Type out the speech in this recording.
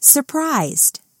surprised.